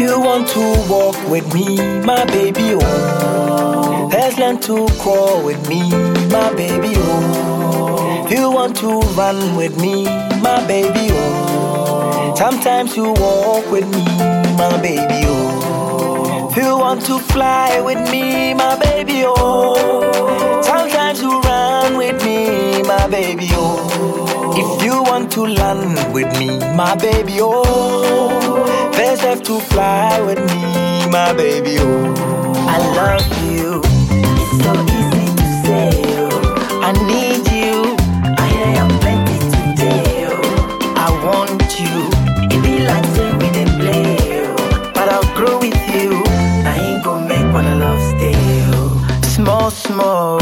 you want to walk with me, my baby, oh. Let's learn to crawl with me, my baby, oh. If you want to run with me, my baby, oh. Sometimes you walk with me, my baby, oh. If you want to fly with me, my baby, oh. Sometimes you run with me, my baby, oh. If you want to land with me, my baby, oh. First have to fly with me, my baby, oh. I love you. It's so easy to say, oh. I need you. I hear you plenty today, oh. I want you. It be like say we dey play, oh. But I'll grow with you. I ain't gonna make one love stay, oh. Small, small.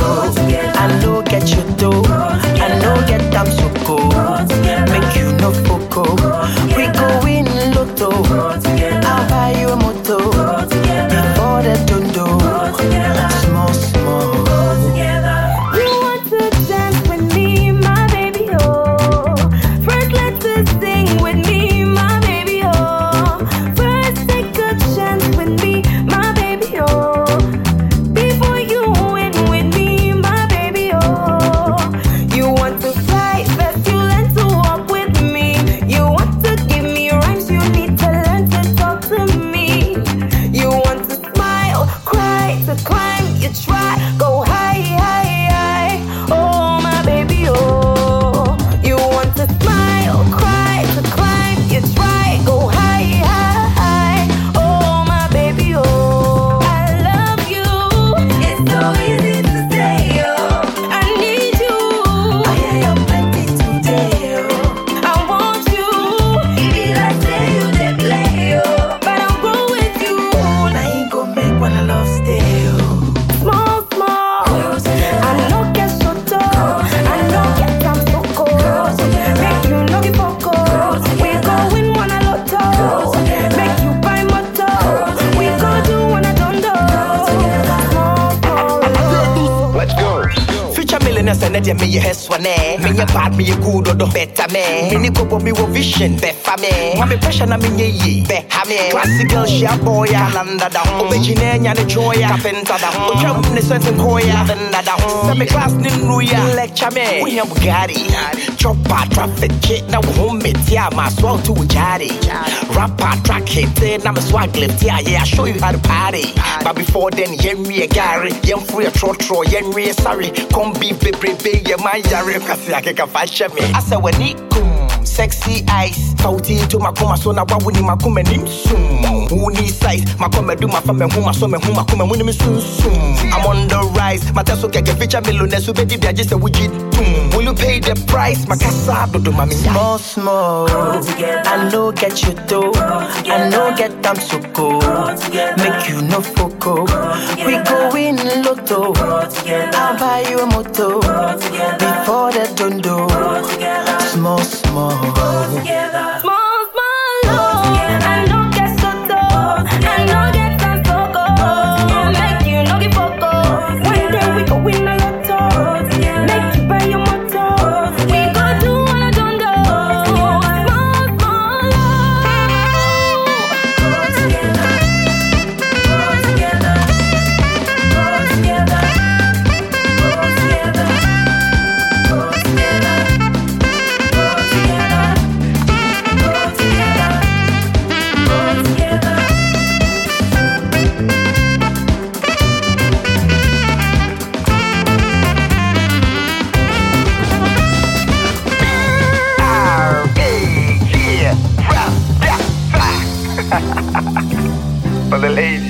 And let me hess one eh. Me your bad, me your good the better me. Me ni go me wo vision, be fa me. Mami pressure na me nye ye, be ha me. Classic girl, she a boy, a landa da home. Obejine nya ne joya, kapenta da home. Ocha ne sense koya, landa da home. Say me class ni nuya, lecture me. We have Bugatti, chopper, traffic kit, na wo home it, yeah, my swag to a jari. Rapper, track hit, na me swag lift, yeah, yeah, I show you how to party. But before then, yen we a Gary, yen free a trotro, yen we a sorry. Come be baby, baby, yeah, my yari, kasi I can't fashion me. I said, when it come. Sexy eyes, kauti to makoma so na wawu ni makoma nim sum. Who need size? Makoma do my fame huma so me huma kuma wuni me sum sum. I'm on the rise, my teso keke feature millionaire so bedi bia just a wujit tum. Will you pay the price? Makasa do do mami. Small small, I know get you though. I know get them so cool. Make you no foco. We go in lotto. I'll buy you a moto. Before the dondo. Small, The Lady.